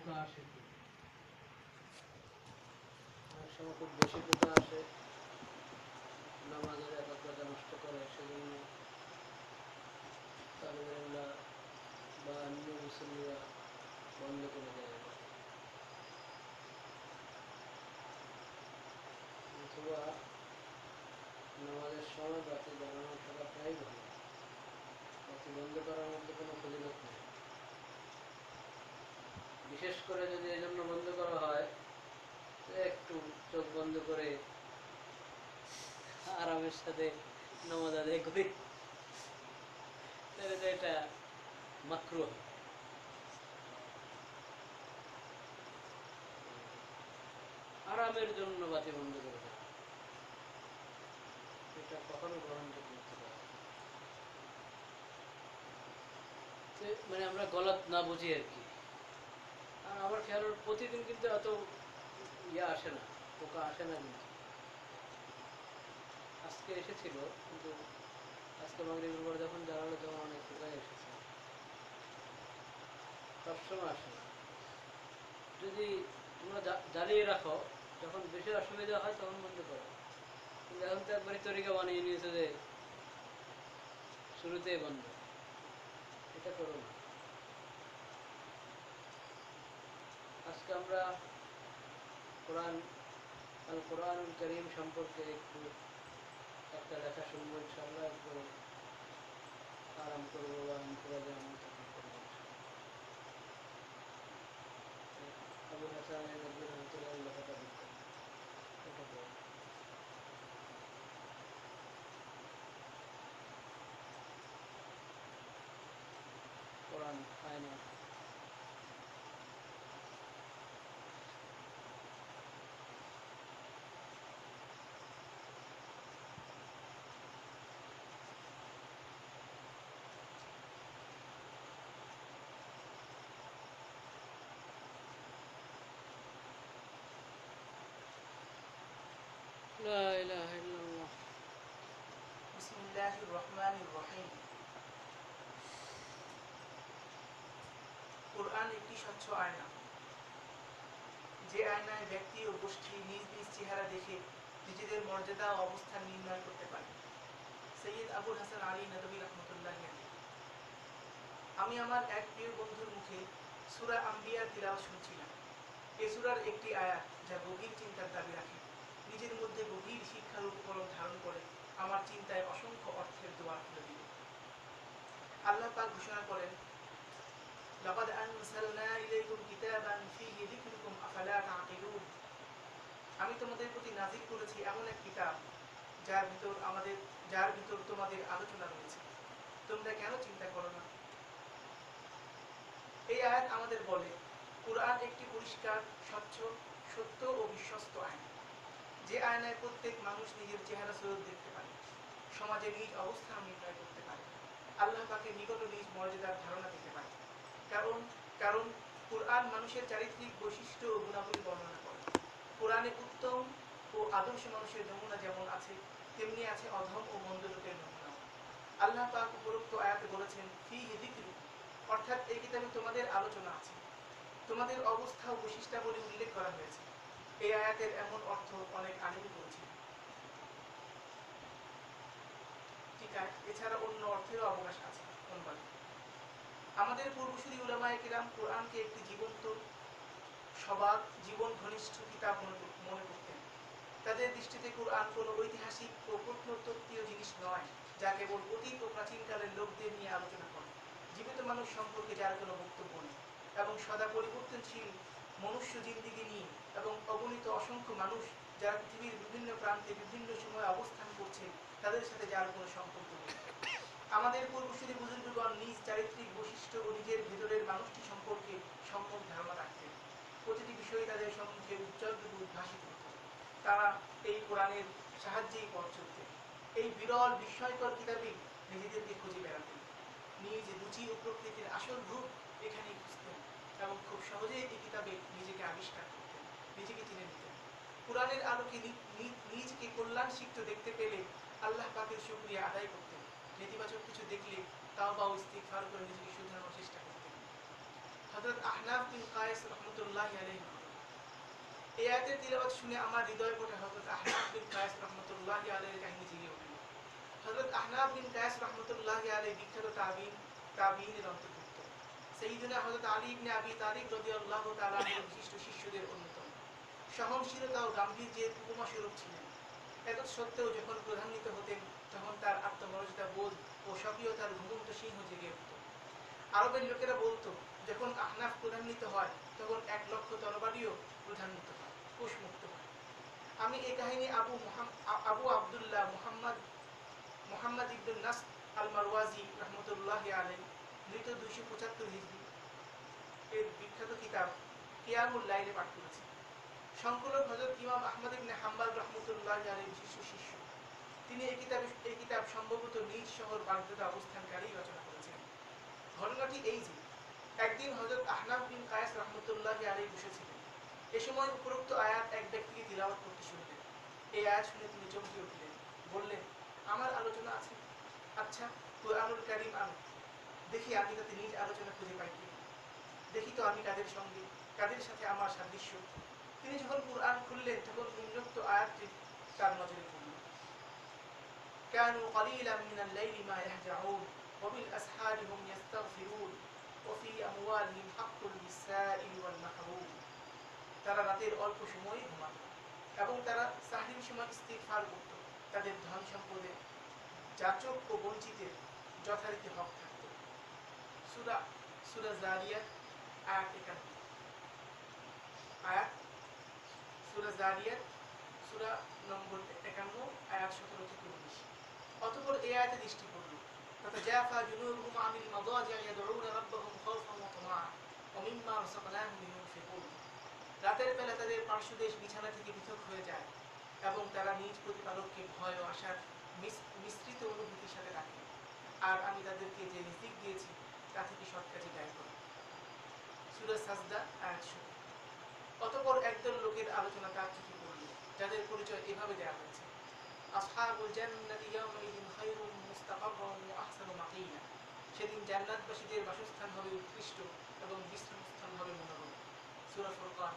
পোকা আসে অনেক সময় খুব বেশি পোকা আসে। নামাজের একাগ্রতা নষ্ট করে, সেজন্য তালিবানরা বা অন্য মুসলিমরা বন্ধ করে দেয়। অথবা নামাজের সময় বাতি জ্বালানো থাকাটাই ভালো। বন্ধ করার মধ্যে কোনো ফজিলত নেই বিশেষ করে যদি এই জন্য বন্ধ করা হয় একটু চোখ বন্ধ করে আরামের সাথে নামাজ আদায় করি। তাহলে তো এটা মাকরু আরামের জন্য বাতি বন্ধ করে এটা কখনো গ্রহণযোগ্য মানে আমরা গলত না বুঝি আর কি। আমার খেয়াল প্রতিদিন কিন্তু এত ইয়ে আসে না, পোকা আসে না কিন্তু। আজকে এসেছিল, কিন্তু আজকে মাগরিবের পর যখন জ্বালালো তখন অনেক পোকাই এসেছে। সবসময় আসে না। যদি তোমরা জ্বালিয়ে রাখো, যখন বেশি অসুবিধা হয়, তখন বন্ধ করো। কিন্তু এখন তো একবারই তরিকা বানিয়ে নিয়েছে যে, শুরুতেই বন্ধ। এটা করো না। আজকে আমরা কোরআন, আল কোরআন করিম সম্পর্কে একটু একটা লেখা শুনব ইনশাল্লাহ একটু আরাম করব বা আমি করে যেমন তখন করব আবু হাসান রহমতুল্লাহ লেখাটা কোরআন, আয়না। একটি স্বচ্ছ আয়না। যে আয়নায় ব্যক্তি ও গোষ্ঠী নিজ নিজ চেহারা দেখে নিজেদের মর্যাদা অবস্থান নির্ণয় করতে পারে। সৈয়দ আবুল হাসান আলী নদবী রহমতুল্লাহ আমি আমার এক প্রিয় বন্ধুর মুখে সুরা আম্বিয়ার তিলাও শুনছিলাম। এ সুরার একটি আয়াত যা গভীর চিন্তার দাবি রাখে। নিজের মধ্যে গভীর শিক্ষার উপকরণ ধারণ করে আমার চিন্তায় অসংখ্য অর্থের দোয়ার খুলে দিল আল্লাহ পাক ঘোষণা করেন লাকাদ আনসালনা ইলাইকুম কিতাবান ফীহি যিকরুকুম আফালা তাআকিলুন আমি তোমাদের প্রতি নাজিল করেছি এমন এক কিতাব, যার ভিতর আমাদের যার ভিতর তোমাদের আলোচনা রয়েছে। তোমরা কেন চিন্তা করো না? এই আয়াত আমাদের বলে, কোরআন একটি পরিষ্কার, স্বচ্ছ, সত্য ও বিশ্বস্ত আইন। যে আয়নায় প্রত্যেক মানুষ নিজের চেহারা সুরত দেখতে পারে, সমাজে নিজ অবস্থান নির্ণয় করতে পারে, আল্লাহ পাকে নিকট নিজ মর্যাদার ধারণা দিতে পারে। কারণ কারণ কোরআন মানুষের চারিত্রিক বৈশিষ্ট্য ও গুণাবলী বর্ণনা করে। কোরআনে উত্তম ও আদর্শ মানুষের নমুনা যেমন আছে, তেমনি আছে অধম ও মন্দ লোকের নমুনা। আল্লাহ পাক উপরোক্ত আয়াতে বলেছেন, ফি হিদিকরু অর্থাৎ এই কিতাবে তোমাদের আলোচনা আছে। তোমাদের অবস্থা ও বৈশিষ্ট্যাবলী উল্লেখ করা হয়েছে। এই আয়াতের এমন অর্থ অনেক আগেই বলছি। ঠিক আছে, এছাড়া অন্য অর্থেরও অবকাশ আছে। আমাদের পূর্বসূরি উলামায়ে কিরাম কোরআনকে একটি জীবন্ত সবাক জীবন ঘনিষ্ঠ কিতাব মনে করতেন। তাদের দৃষ্টিতে কোরআন কোনো ঐতিহাসিক ও প্রত্নতত্ত্বীয় জিনিস নয়, যা কেবল অতীত ও প্রাচীনকালের লোকদের নিয়ে আলোচনা করে। জীবিত মানুষ সম্পর্কে যার কোনো বক্তব্য নেই এবং সদা পরিবর্তনশীল মনুষ্য জিন্দিগি নিয়ে এবং অগণিত অসংখ্য মানুষ যারা পৃথিবীর বিভিন্ন প্রান্তে বিভিন্ন সময় অবস্থান করছে, তাদের সাথে যার কোনো সম্পর্ক নেই। আমাদের পূর্বসূরি বুজুর্গগণ নিজ চারিত্রিক বৈশিষ্ট্য ও নিজের ভেতরের মানুষটি সম্পর্কে সম্যক ধারণা রাখতেন। প্রতিটি বিষয়ে তাদের সম্মুখে উজ্জ্বলভাবে উদ্ভাসিত হতো। তারা এই কোরআনের সাহায্যেই পথ চলতেন। এই বিরল বিস্ময়কর কিতাবে নিজেদেরকে খুঁজে বেড়াতেন। নিজ রুচি ও প্রকৃতির আসল রূপ এখানেই খুঁজতেন এবং খুব সহজেই এই কিতাবে নিজেকে আবিষ্কার করতেন, নিজেকে চিনে নিতেন। কোরআনের আলোকে নিজকে কল্যাণ সিক্ত দেখতে পেলে আল্লাহ পাকের শুকরিয়া আদায় করতেন। নেতিবাচক কিছু দেখলে তাও বা ইস্তিগফার করে নিজেকে শুধরানোর চেষ্টা করতেন হযরত আহনাফ বিন কায়েস রহমতুল্লাহি আলাইহি। এই আয়াতের তিলাওয়াত শুনে আমার হৃদয় পটে হযরত আহনাফ বিন কায়েস রহমতুল্লাহি আলাইহির কাহিনী জেগে উঠল হযরত আহনাফ বিন কায়েস রহমতুল্লাহি আলাইহি বিখ্যাত তাবিন, তাবিনের অন্তর্ভুক্ত। সাইয়্যিদুনা হযরত আলী ইবনে আবি তালিব রাদিয়াল্লাহু তাআলা আনহুর বিশিষ্ট শিষ্যদের অন্যতম। সহনশীলতা ও গাম্ভীর্যের উপমা স্বরূপ ছিলেন। এত সত্ত্বেও যখন প্রধান্বিত হতেন তখন তার আত্মমর্যাদা বোধ ও স্বকীয়তার ঘুমন্ত সিংহ জেগে উঠত। আরবের লোকেরা বলতো, যখন আহনাফ প্রধান্বিত হয়, তখন এক লক্ষ তরবারিও প্রধান্বিত হয় কুশমুক্ত হয়। আমি এই কাহিনী আবু আবু আবদুল্লাহ মুহাম্মদ, মোহাম্মদ ইবনুল নাস আল মারওয়াজি রহমতুল্লাহ আলাই মৃত দুইশো পঁচাত্তর হিজড়ি এর বিখ্যাত কিতাব কিয়ামুল লাইলে পাঠ করেছি। সংকলক হজরত ইমাম আহমদ ইবনে হাম্বাল রহমতুল্লাহ আলাই বিশিষ্ট শিষ্য তিনি এই কিতাব এই কিতাব সম্ভবত নিজ শহর বাগদাদে অবস্থানকারী রচনা করেছেন। ঘটনাটি এই যে, একদিন হজরত আহনাফ বিন কায়েস রহমতুল্লাহ আলী বসেছিলেন। এ সময় উপরোক্ত আয়াত এক ব্যক্তিকে তিলাওয়াত করতে শুনলেন। এই আয়াত শুনে তিনি চমকে উঠলেন, বললেন, আমার আলোচনা আছে। আচ্ছা কোরআনুল কারিম আনো দেখি আমি তাতে নিজ আলোচনা খুঁজে পাই কি দেখি তো আমি কাদের সঙ্গে, কাদের সাথে আমার সাদৃশ্য। তিনি যখন কোরআন খুললেন, তখন নিম্নোক্ত আয়াতটি তার নজরে পড়ল। كانوا قليلا من الليل ما يهجعون وبالأسحار هم يستغفرون وفي أموالهم حق للسائل والمحروم তারা রাতের অল্প সময় ঘুমাত এবং তারা সাহরির সময় ইস্তিগফার করত তাদের ধন সম্পদে যাচক ও বঞ্চিতের যথারীতি হক থাকত সুরা সুরা জারিয়াত আয়াত একান্ন আয়াত সুরা জারিয়াত সুরা নম্বর একান্ন আয়াত সতেরো থেকে উনিশ অতপর এই আয়াতে দৃষ্টি পড়ল تتجافى جنوبهم عن المضاجع يدعون ربهم خوفا وطمعا ومما رزقناهم ينفقون রাতের বেলা তাদের পার্শ্বদেশ বিছানা থেকে পৃথক হয়ে যায় এবং তারা নিজ প্রতিপালককে ভয় ও আশার মিস- মিশ্রিত অনুভূতির সাথে রাখে আর আমি তাদেরকে যে রিজিক দিয়েছি তা থেকে সৎ কাজে ব্যয় করে সুরজ সাজদা আয়াত ষোলো। অতঃপর একদল লোকের আলোচনা তার চোখে পড়ল যাদের পরিচয় এভাবে দেওয়া হয়েছে আসহাবুল জান্নাতি ইয়াওমাইদিন খায়রুম মুস্তাকাররাম ওয়া আহসানু মাকিলা সেদিন জান্নাতবাসীদের বাসস্থান হবে উৎকৃষ্ট এবং বিশ্রামস্থান হবে মনোরম সূরা ফুরকান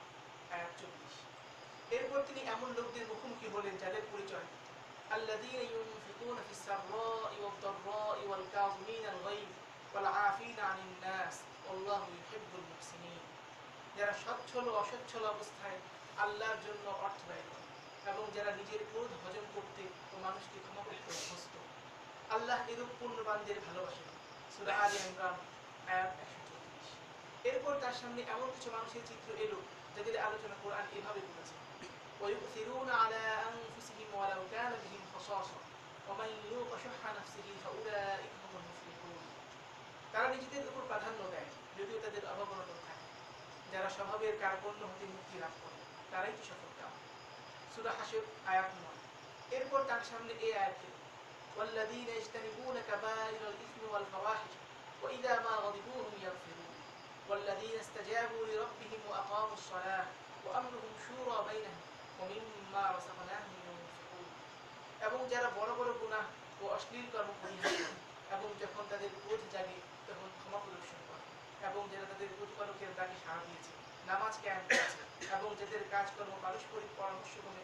আয়াত 24 এরপর তিনি এমন লোকদের মুখোমুখি হলেন যাদের পরিচয় الذين ينفقون في السراء والضراء والكاظمين الغيظ والعافين عن الناس والله يحب المحسنين যারা সচ্ছল ও অসচ্ছল অবস্থায় আল্লাহর জন্য অর্থ ব্যয় করে এবং যারা নিজের ক্রোধ হজম করতে ও মানুষকে ক্ষমা করতে অভ্যস্ত আল্লাহ এরূপ পূর্ণবানদের ভালোবাসেন সূরা আলী ইমরান আয়াত 134 এরপর তার সামনে এমন কিছু মানুষের চিত্র এলো যাদের আলোচনা কোরআন এভাবে বলেছে ويؤثرون على أنفسهم ولو كان بهم خصاصة ومن يوق شح نفسه فأولئك هم المفلحون তারা নিজেদের উপর প্রাধান্য দেয় যদিও তাদের অভাবনটন থাকে যারা স্বভাবের কার্পণ্য হতে মুক্তি লাভ করে তারাই কি সফল কাম সুরা হাসর আয়াত নয় এরপর তার সামনে এই আয়াত এলো, والذين يجتنبون كبائر الإثم والفواحش وإذا ما غضبوا هم يغفرون والذين استجابوا لربهم وأقاموا الصلاة وأمرهم شورى بينهم ومما رزقناهم ينفقون এবং যারা বড় বড় গুনাহ ও অশ্লীল কর্ম পরিহার করে এবং যখন তাদের ক্রোধ জাগে তখন ক্ষমা প্রদর্শন করে এবং যারা তাদের প্রতিপালকের ডাকে সাড়া দিয়েছে নামাজ ক্যাম্প এবং যাদের কাজকর্ম পারস্পরিক পরামর্শক্রমে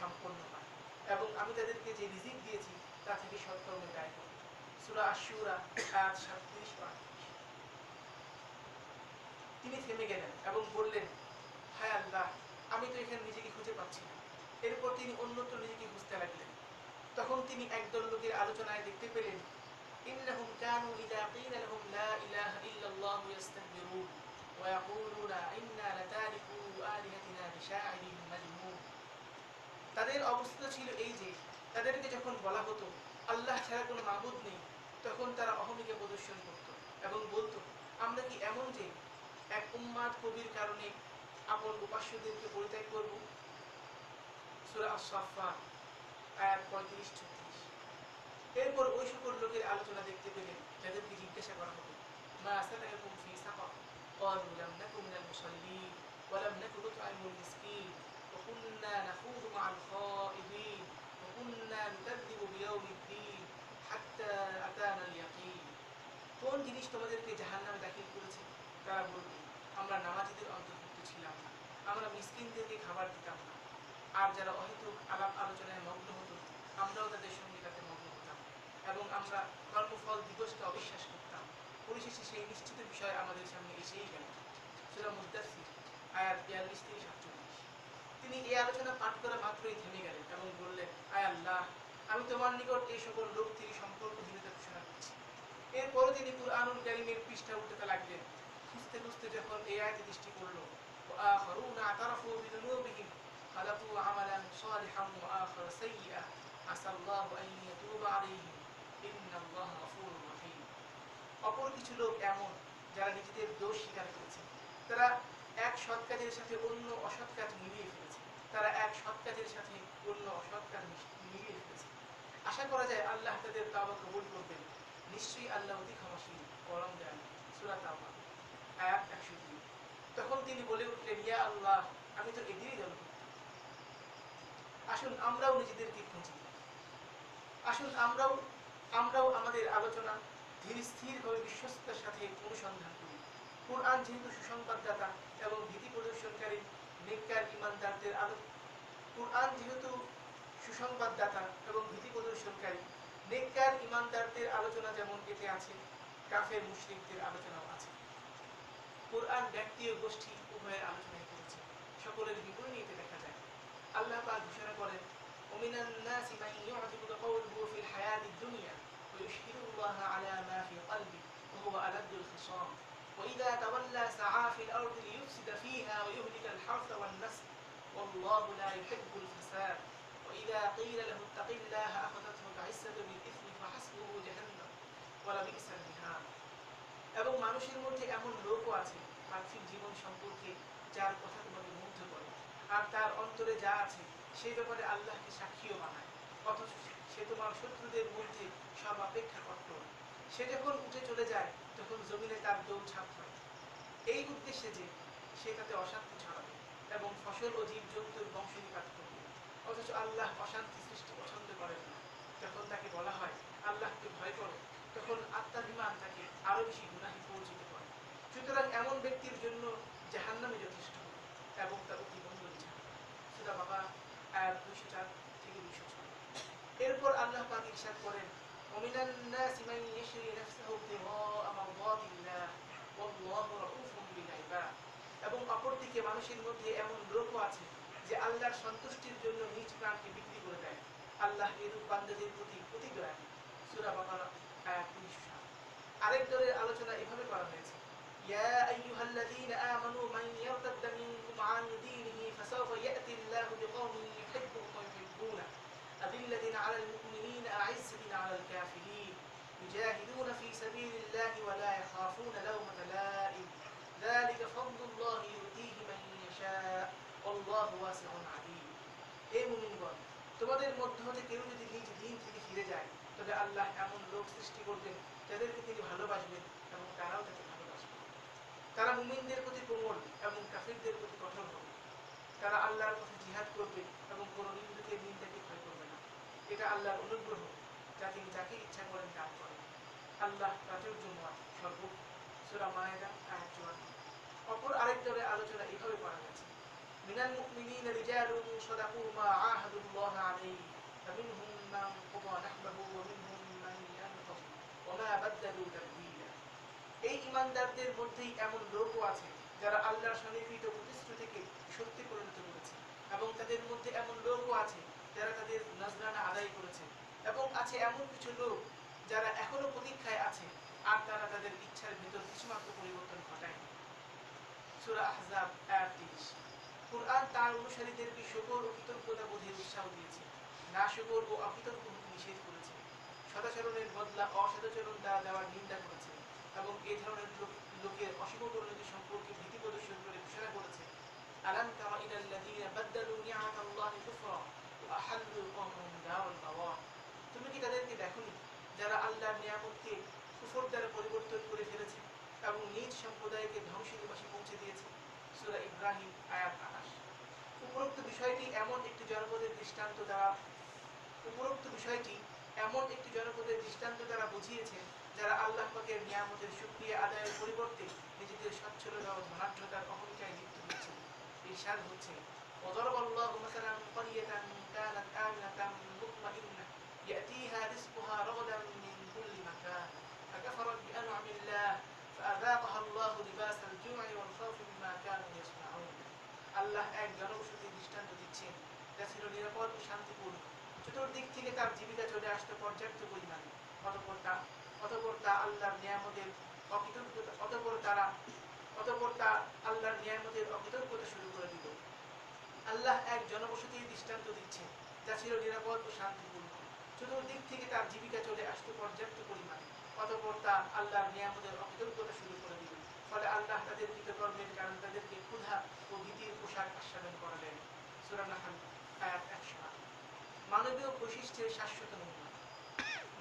সম্পন্ন হয় এবং আমি তাদেরকে যে রিজিক দিয়েছি, তা থেকে সৎকর্মে ব্যয় করি। সুরা আশুরা আয়াত সাতত্রিশ তিনি থেমে গেলেন এবং বললেন, হায় আল্লাহ, আমি তো এখানে নিজেকে খুঁজে পাচ্ছি না। এরপর তিনি অন্যত্র নিজেকে খুঁজতে লাগলেন। তখন তিনি একদল লোকের আলোচনায় দেখতে পেলেন, ইন্নাহুম কানু ইযা ক্বিলা লাহুম লা ইলাহা ইল্লাল্লাহু ইস্তাকবিরুন ويقولون إنا لتاركو آلهتنا لشاعر مجنون তাদের অবস্থা ছিল এই যে তাদেরকে যখন বলা হতো আল্লাহ ছাড়া কোনো মাবুদ নেই তখন তারা অহমিকা প্রদর্শন করত এবং বলতো আমরা কি এমন যে এক উম্মাদ কবির কারণে আপন উপাস্যদেরকে পরিত্যাগ করব সূরা আস-সাফফা আয়াত 35 36 এরপর ওই সকল লোকের আলোচনা দেখতে পেলেন যাদেরকে জিজ্ঞাসা করা হতো মা সালাকাকুম ফি সাকার قالوا لم نكن من المصلين ولم نكن نطعم المسكين وكنا نخوض مع الخائضين وكنا نكذب بيوم الدين حتى أتانا اليقين কোন জিনিস তোমাদেরকে জাহান্নামে দাখিল করেছে তারা বলবে আমরা নামাজিদের অন্তর্ভুক্ত ছিলাম না আমরা মিসকিনদেরকে খাবার দিতাম না আর যারা অহেতুক আলাপ আলোচনায় মগ্ন হতো আমরাও তাদের সঙ্গে তাতে মগ্ন হতাম এবং আমরা কর্মফল দিবসকে অবিশ্বাস করতাম পরিশেষে সেই নিশ্চিত বিষয় আমাদের সামনে এসেই গেল সুরা মুদাসির আয়াত বিয়াল্লিশ থেকে সাতচল্লিশ তিনি এই আলোচনা পাঠ করা মাত্রই থেমে গেলেন এবং বললেন আয় আল্লাহ আমি তোমার নিকট এই সকল লোক থেকে সম্পর্কহীনতা ঘোষণা করছি এরপরও তিনি কুরআনুল কারীমের পৃষ্ঠা উল্টাতে লাগলেন খুঁজতে খুঁজতে যখন এই আয়াতে দৃষ্টি পড়লো وآخرون اعترفوا بذنوبهم خلقوا عملا صالحا وآخر سيئا عسى الله أن يتوب عليهم إن الله غفور رحيم অপর কিছু লোক এমন যারা নিজেদের দোষ স্বীকার করেছে। তারা এক সৎ কাজের সাথে অন্য অসৎ কাজ মিলিয়ে ফেলেছে। তারা এক সৎ কাজের সাথে অন্য অসৎ কাজ মিলিয়ে ফেলেছে। আশা করা যায় আল্লাহ তাদের তাওবা কবুল করবেন। নিশ্চয়ই আল্লাহ অতি ক্ষমাশীল পরম দয়ালু সূরা তাওবা। আয়াত 102 তখন তিনি বলে উঠলেন, ইয়া আল্লাহ, আমি তো এদেরই দল আসুন আমরাও নিজেদেরকে খুঁজি। আসুন আমরাও আমরাও আমাদের আলোচনা ধীর স্থির বিশ্বস্ততার সাথে অনুসন্ধান করি কোরআন যেহেতু সুসংবাদদাতা এবং ভীতি প্রদর্শনকারী নেকর ইমানদারদের আলো কোরআন যেহেতু সুসংবাদদাতা এবং ভীতি প্রদর্শনকারী নেকর ইমানদারদের আলোচনা যেমন এতে আছে, কাফের মুশরিকদের আলোচনাও আছে। কোরআন ব্যক্তি ও গোষ্ঠী উভয়ের আলোচনায় করেছে সকলের বিপরীতে দেখা যায়। আল্লাহ পাক ঘোষণা করেন অমিনান্না সিমাই মান ইউআজিবুকা কাওলুহু الله على ما في قلبه وهو ألد الخصام وإذا تولى سعى في الأرض ليفسد فيها ويهلك الحرث والنسل والله لا يحب الفساد وإذا قيل له اتق الله أخذته العزة بالإثم فحسبه جهنم ولبئس المهاد এবং মানুষের মধ্যে এমন লোকও আছে পার্থিব জীবন সম্পর্কে যার কথা তোমাকে মুগ্ধ করে আর তার অন্তরে যা আছে সেই ব্যাপারে আল্লাহকে সাক্ষীও বানায় অথচ সে তোমার শত্রুদের মধ্যে সব অপেক্ষা কঠোর সে যখন উঠে চলে যায়, তখন জমিনে তার দৌড় ছাপ হয়। এই উদ্দেশ্যে যে সে তাতে অশান্তি ছড়াবে এবং ফসল ও জীব জন্তুর বংশনিপাত করবে। অথচ আল্লাহ অশান্তি সৃষ্টি পছন্দ করেন না। যখন তাকে বলা হয় আল্লাহকে ভয় করো, তখন আত্মাভিমান তাকে আরও বেশি গুনাহে পৌঁছিতে করে সুতরাং এমন ব্যক্তির জন্য জাহান্নামে যথেষ্ট এবং তার অতি মঙ্গল সুদা বাবা দুইশো চার। এরপর আল্লাহ পাক ইচ্ছা করেন, ওমিনান নাস মান নাফসাহু মারদাতিল্লাহ ওয়াল্লাহু রাউফুম মানুষের মধ্যে এমন লোকও আছে যে আল্লাহর সন্তুষ্টির জন্য নিজ প্রাণকে বিক্রি করে দেয়। আল্লাহ এরূপ বান্দাদের প্রতি অতি সুরা বাকারা, আয়াত আরেক দলের আলোচনা এভাবে করা হয়েছে, ইয়া আইয়ুহাল্লাযীনা আমানু মান ইয়ারতাদ্দা মিনকুম আন দীনিহি ফাসাওফা ইয়াতি আল্লাহু বিকওমিন أذلة على المؤمنين أعزة على الكافرين يجاهدون في سبيل الله ولا يخافون لومة لائم ذلك فضل الله يؤتيه من يشاء والله واسع عليم হে মুমিনগণ তোমাদের মধ্য হতে কেউ যদি নিজ দিন থেকে ফিরে যায় তবে আল্লাহ এমন লোক সৃষ্টি করবেন যাদেরকে তিনি ভালোবাসবেন এবং তারাও তাকে ভালোবাসবে তারা মুমিনদের প্রতি কোমল এবং কাফিরদের প্রতি কঠোর হবে তারা আল্লাহর পথে জিহাদ করবে এবং কোন নিন্দুকে নিন্দাকে ভয় করবে না এটা আল্লাহর অনুগ্রহ যা তিনি যাকে ইচ্ছা করেন দান করেন আল্লাহ প্রাচুর্যময় সর্ব সুরা মায়েদা আয়াত চুয়ান্ন অপর আরেক দলের আলোচনা এভাবে করা গেছে من المؤمنين رجال صدقوا ما عاهدوا الله عليه فمنهم من قضى نحبه ومنهم من ينتظر وما بدلوا تبديلا এই ইমানদারদের মধ্যেই এমন লোকও আছে যারা আল্লাহর স্বনির্মিত প্রতিশ্রুতিকে সত্যি পরিণত করেছে এবং তাদের মধ্যে এমন লোকও আছে যারা তাদের নজরানা আদায় করেছে এবং আছে এমন কিছু লোক যারা এখনও প্রতীক্ষায় আছে, আর তারা তাদের ইচ্ছার ভিতর কিছুমাত্র পরিবর্তন ঘটায় সূরা আহজাব আয়াত 30 কুরআন তার অনুসারীদেরকে ও কৃতজ্ঞতা বোধের উৎসাহ দিয়েছে, না ও অকৃতজ্ঞ নিষেধ করেছে। সদাচরণের বদলা অসদাচরণ দ্বারা দেওয়ার নিন্দা করেছে এবং এই ধরনের লোক- লোকের অশুভ পরিণতি সম্পর্কে ভীতি প্রদর্শন করে ঘোষণা করেছে। আলাম কুফরা। তুমি কি তাদেরকে দেখোনি যারা আল্লাহর নিয়ামতকে কুফর দ্বারা পরিবর্তন করে ফেলেছে এবং নিজ সম্প্রদায়কে ধ্বংসের পাশে পৌঁছে দিয়েছে সূরা ইব্রাহিম আয়াত 28 উপরোক্ত বিষয়টি এমন একটি জনপদের দৃষ্টান্ত দ্বারা উপরোক্ত বিষয়টি এমন একটি জনপদের দৃষ্টান্ত দ্বারা বুঝিয়েছে যারা আল্লাহ পাকের নিয়ামতের সুক্রিয়া আদায়ের পরিবর্তে নিজেদের সচ্ছলতা ও ধনাঢ্যতার অহংকারে লিপ্ত হচ্ছে ইরশাদ হচ্ছে وضرب الله مثلا قرية كانت آمنة مطمئنة يأتيها رزقها رغدا من كل مكان فكفرت بأنعم الله فأذاقها الله لباس الجوع والخوف بما كانوا يصنعون আল্লাহ এক জনবসতি দৃষ্টান্ত দিচ্ছেন যা ছিল নিরাপদ ও শান্তিপূর্ণ চতুর্দিক থেকে তার জীবিকা চলে আসতে পর্যাপ্ত পরিমাণে অতপর তা অতপর তা আল্লাহর নিয়ামতের অকৃতজ্ঞতা অতপর তারা অতপর তা আল্লাহর নিয়ামতের অকৃতজ্ঞতা শুরু করে দিল আল্লাহ এক জনবসতির দৃষ্টান্ত দিচ্ছেন। যা ছিল নিরাপদ ও শান্তিপূর্ণ। চতুর্দিক থেকে তার জীবিকা চলে আসতে পর্যাপ্ত পরিমাণে। অতপর তা আল্লাহর নিয়ামতের অকৃতজ্ঞতা শুরু করে দিল। ফলে আল্লাহ তাদের কৃতকর্মের কারণে তাদেরকে ক্ষুধা ও ভীতির পোশাক আস্বাদন করালেন। সুরানাহাল আয়াত একশো আট। মানবীয় বৈশিষ্ট্যের শাশ্বত নমুনা।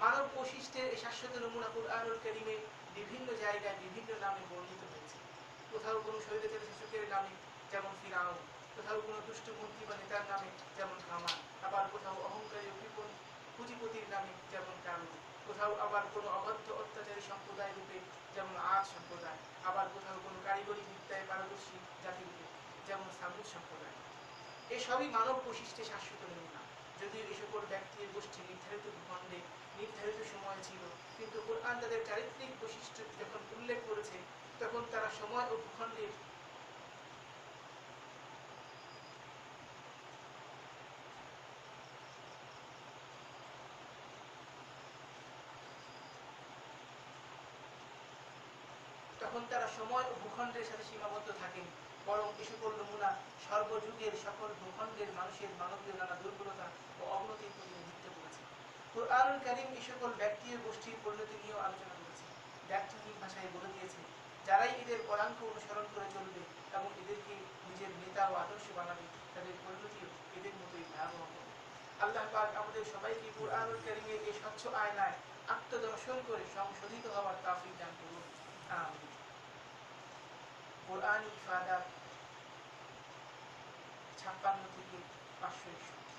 মানব বৈশিষ্ট্যের এই শাশ্বত নমুনা কুরআনুল কারীমে বিভিন্ন জায়গায় বিভিন্ন নামে বর্ণিত হয়েছে। কোথাও কোনো শহীদের শাসকের নামে, যেমন ফিরাউন। কোথাও কোনো দুষ্ট মন্ত্রী বা নেতার নামে যেমন হামান আবার কোথাও অহংকারী ও পুঁজিপতির নামে যেমন কারণ কোথাও আবার কোনো অবাধ্য অত্যাচারী সম্প্রদায় রূপে যেমন আজ সম্প্রদায়, আবার কোথাও কোনো কারিগরি বিদ্যায় পারদর্শী জাতি রূপে যেমন সামুদ সম্প্রদায়। এসবই মানব বৈশিষ্ট্যে শাশ্বত নমুনা যদিও এ সকল ব্যক্তির গোষ্ঠী নির্ধারিত ভূখণ্ডে নির্ধারিত সময় ছিল, কিন্তু কোরআন তাদের চারিত্রিক বৈশিষ্ট্য যখন উল্লেখ করেছে, তখন তারা সময় ও ভূখণ্ডের তখন তারা সময় ও ভূখণ্ডের সাথে সীমাবদ্ধ থাকেন। বরং এ সকল নমুনা সর্বযুগের সকল ভূখণ্ডের মানুষের মানবীয় নানা দুর্বলতা ও অবনতির প্রতিনিধিত্ব করেছে কুরআনুল এই সকল ব্যক্তি ও গোষ্ঠীর পরিণতি নিয়েও আলোচনা করেছে। ব্যর্থহীন ভাষায় বলে দিয়েছে, যারাই এদের পদাঙ্ক অনুসরণ করে চলবে এবং এদেরকে নিজের নেতা ও আদর্শ বানাবে, তাদের পরিণতিও এদের মতোই ভয়াবহ হবে। আল্লাহ পাক আমাদের সবাইকে কুরআনুল কারীমের এই স্বচ্ছ আয়নায় আত্মদর্শন করে সংশোধিত হওয়ার তাফিক দান করুন। আমিন। কোরআন ইফাদা ছাপ্পান্ন থেকে পাঁচশো একষট্টি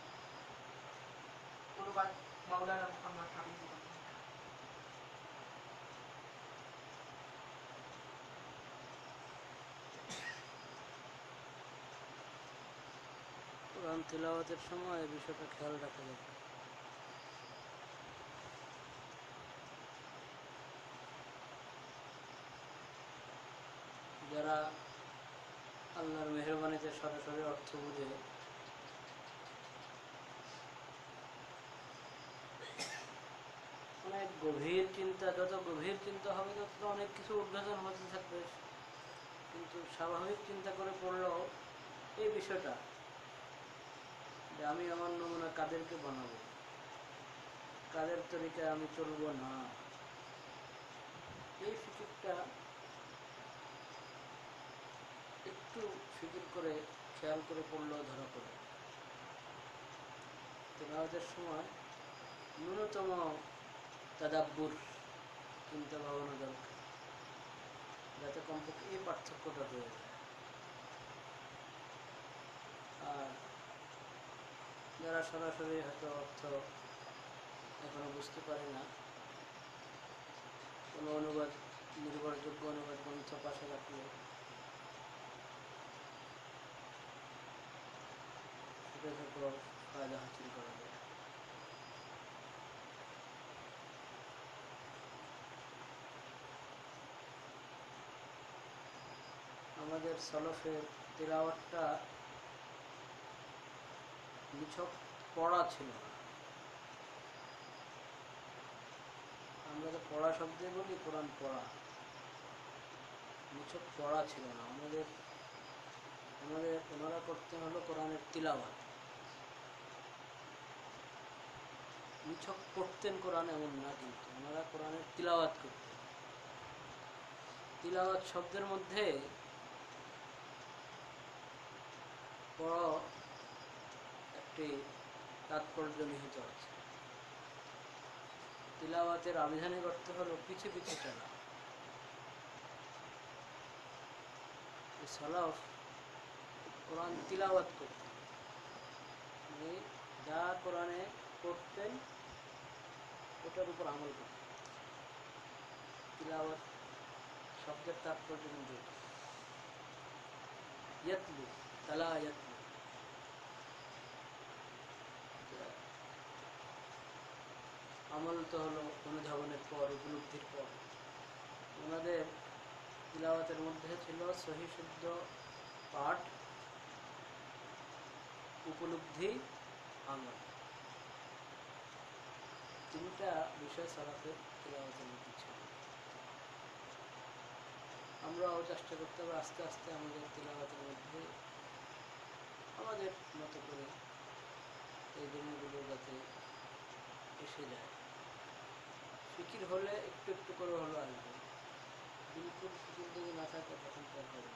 অনুবাদ মাওলানা মোহাম্মদ কোরআন সময় বিষয়টা খেয়াল রাখা যাবে যারা আল্লাহর মেহরবানিতে সরাসরি অর্থ বুঝে। অনেক গভীর চিন্তা, যত গভীর চিন্তা হবে, তত অনেক কিছু উদ্ঘাটন হতে থাকবে। কিন্তু স্বাভাবিক চিন্তা করে পড়লেও এই বিষয়টা যে আমি আমার নমুনা কাদেরকে বানাবো? কাদের তরিকায় আমি চলবো না? এই ফিকিরটা একটু ফিকির করে খেয়াল করে পড়লেও ধরা পড়ে। তেলাওয়াতের সময় ন্যূনতম তাদাব্বুর চিন্তা ভাবনা দরকার, যাতে কমপক্ষে এই পার্থক্যটা হয়ে যায়। আর যারা সরাসরি হয়তো অর্থ এখনও বুঝতে পারে না, কোনো অনুবাদ, নির্ভরযোগ্য অনুবাদ গ্রন্থ পাশে রাখলে সেটা থেকেও ফায়দা হাসিল করা যায়। আমাদের সলফের তিলাওয়াতটা নিছক পড়া ছিল না। আমরা তো পড়া শব্দে বলি, কোরআন পড়া। নিছক পড়া ছিল না। আমাদের আমাদের ওনারা করতে হলো কোরআনের তিলাওয়াত। নিছক পড়তেন কোরআন এমন না কিন্তু। ওনারা কোরআনের তিলাওয়াত করতেন। তিলাওয়াত শব্দের মধ্যে বড় একটি তাৎপর্য নিহিত আছে। তিলাওয়াতের আবিধানিক অর্থ হলো পিছে পিছে চলা। সলাফ কোরআন তিলাওয়াত করতেন। যা কোরআনে পড়তেন ওটার উপর আমল করতেন তিলাওয়াত শব্দের তাৎপর্য কিন্তু ইয়াতলু, তালা ইয়াতলু। আমল তো হলো অনুধাবনের পর, উপলব্ধির পর। ওনাদের তিলাওয়াতের মধ্যে ছিল সহি শুদ্ধ পাঠ, উপলব্ধি, আমল। তিনটা বিষয় সালাতের তিলাওয়াতের মধ্যে ছিল। আমরাও চেষ্টা করতে হবে আস্তে আস্তে আমাদের তিলাওয়াতের মধ্যে আমাদের মতো করে এই জিনিসগুলো যাতে এসে যায়। ফিকির হলে একটু একটু করে হলো আসবে। বিলকুল ফিকির যদি না থাকে, তখন তো আর হবে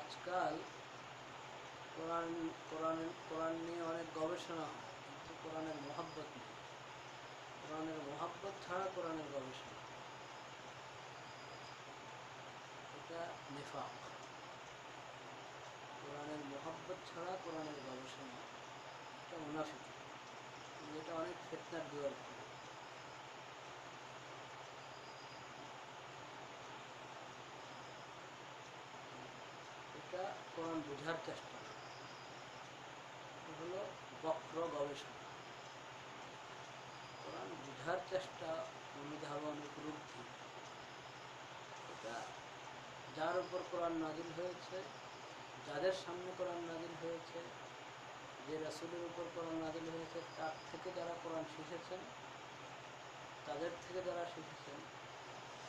আজকাল কোরআন কোরআন কোরআন নিয়ে অনেক গবেষণা হয়, কিন্তু কোরআনের মহাব্বত নেই। কোরআনের মহাব্বত ছাড়া কোরআনের গবেষণা এটা নেফাক। কোরআনের মহাব্বত ছাড়া কোরআনের গবেষণা এটা মুনাফিক। এটা অনেক ফেতনার দুয়ার এটা কোরআন বোঝার চেষ্টা। হলো বক্র গবেষণা। কোরআন বোঝার চেষ্টা, অনুধাবন, উপলব্ধি, এটা যার উপর কোরআন নাজিল হয়েছে, যাদের সামনে কোরআন নাজিল হয়েছে, যে রাসুলের উপর কোরআন নাজিল হয়েছে, তার থেকে যারা কোরআন শিখেছেন, তাদের থেকে যারা শিখেছেন,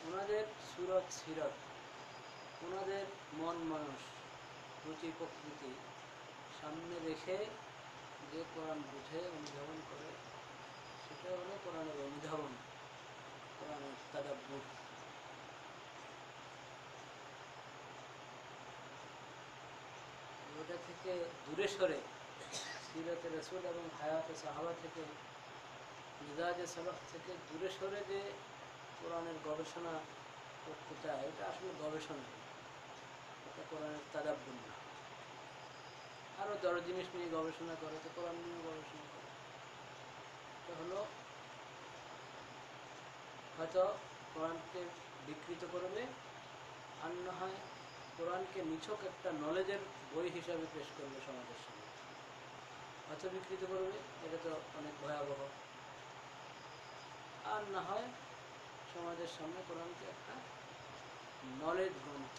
ওনাদের সুরত সিরত, ওনাদের মন মানুষ রুচি প্রকৃতি সামনে রেখে যে কোরআন বুঝে, অনুধাবন করে, সেটা হলো কোরআনের অনুধাবন, কোরআনের তাদাব্বুর। ওটা থেকে দূরে সরে সিরাতে রসুল এবং হায়াতে সাহাবা থেকে, মিজাজে সালাফ থেকে দূরে সরে যে কোরআনের গবেষণা করতে চায়, এটা আসলে গবেষণা। এটা কোরআনের তাদাব্বুর না। আরও জড় জিনিস নিয়ে গবেষণা করে, তো কোরআন নিয়ে গবেষণা করে এটা হলো, হয়তো কোরআনকে বিকৃত করবে আর না হয় কোরআনকে নিছক একটা নলেজের বই হিসাবে পেশ করবে সমাজের সামনে হয়তো বিকৃত করবে এটা তো অনেক ভয়াবহ আর না হয় সমাজের সামনে কোরআনকে একটা নলেজ গ্রন্থ।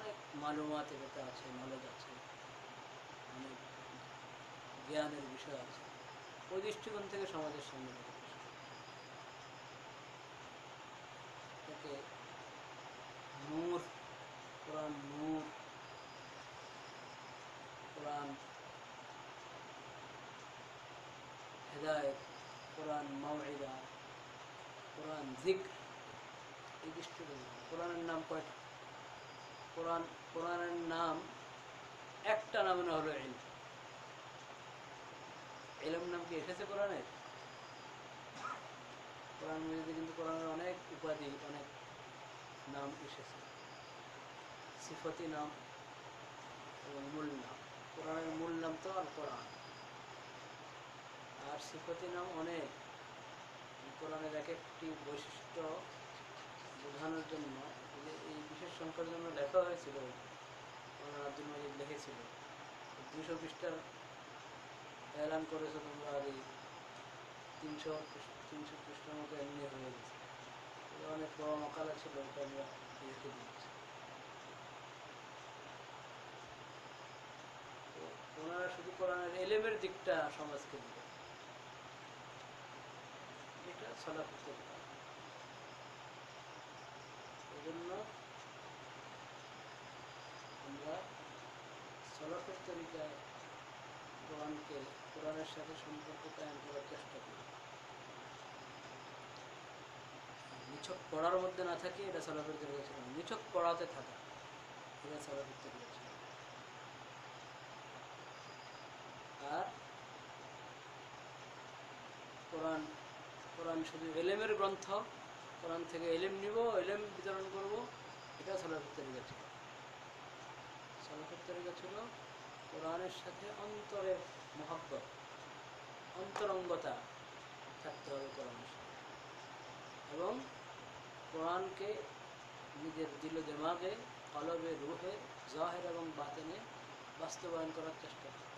অনেক মালুমাত এটাতে আছে নলেজ আছে, অনেক জ্ঞানের বিষয় আছে। ওই দৃষ্টিকোণ থেকে সমাজের সামনে। এটাকে নূর, কোরআন নূর, কোরআন হেদায়ত, কোরআন মাওহিদা কোরআন জিক্র এই দৃষ্টিকোণ কোরআনের নাম কয়টা? কোরআন, কোরআনের নাম একটা নামে না হলো এলম। এলম নাম কি এসেছে কোরআনের কোরআন মজিদে কিন্তু কোরআনের অনেক উপাধি, অনেক নাম এসেছে। সিফতি নাম এবং মূল নাম। কোরআনের মূল নাম তো আর কোরআন। আর সিফতি নাম অনেক। কোরআনের এক একটি বৈশিষ্ট্য বোঝানোর জন্য এই সংখ্যার জন্য লেখা হয়েছিল আব্দুল লিখেছিল। দুশো পৃষ্ঠার এলান করেছ তোমরা আগে তিনশো তিনশো পৃষ্ঠার মতো এমনি হয়ে গেছে। অনেক বড় মকালা ছিল, ওটা আমরা দিয়েছি। ওনারা শুধু কোরআনের এলেমের দিকটা সমাজকে এটা সলা করতে জন্য আমরা সলাফের তরিকায় কোরআনকে, কোরআনের সাথে সম্পর্ক কায়েম করার চেষ্টা করি। নিছক পড়ার মধ্যে না থাকি, এটা সলাফের তরিকা ছিল নিছক পড়াতে থাকা, এটা সলাফের তরিকা ছিল আর কোরআন কোরআন শুধু এলেমের গ্রন্থ, কোরআন থেকে এলেম নিব, এলেম বিতরণ করব এটা সলাফের তরিকা ছিল সলাফের তরিকা ছিল কোরআনের সাথে অন্তরের মহব্বত, অন্তরঙ্গতা থাকতে হবে কোরআনের সাথে। এবং কোরআনকে নিজের দিল দেমাগে, কলবে, রুহে, জাহের এবং বাতেনে বাস্তবায়ন করার চেষ্টা করতে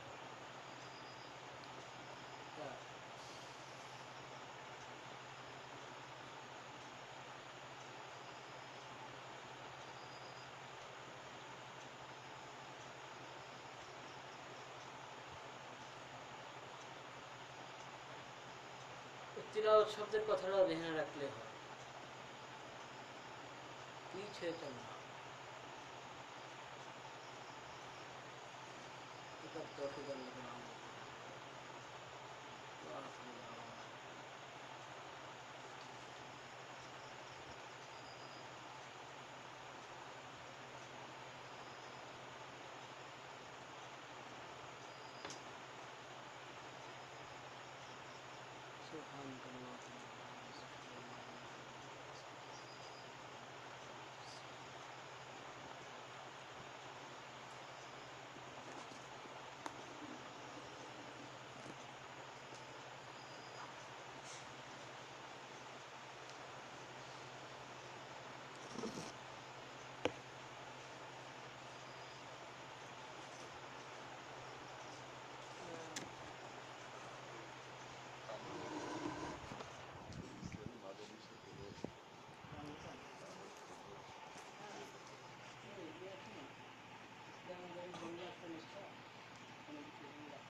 তিলাওয়াত শব্দের কথাটা রেহানা রাখলে হয় কি ছেলে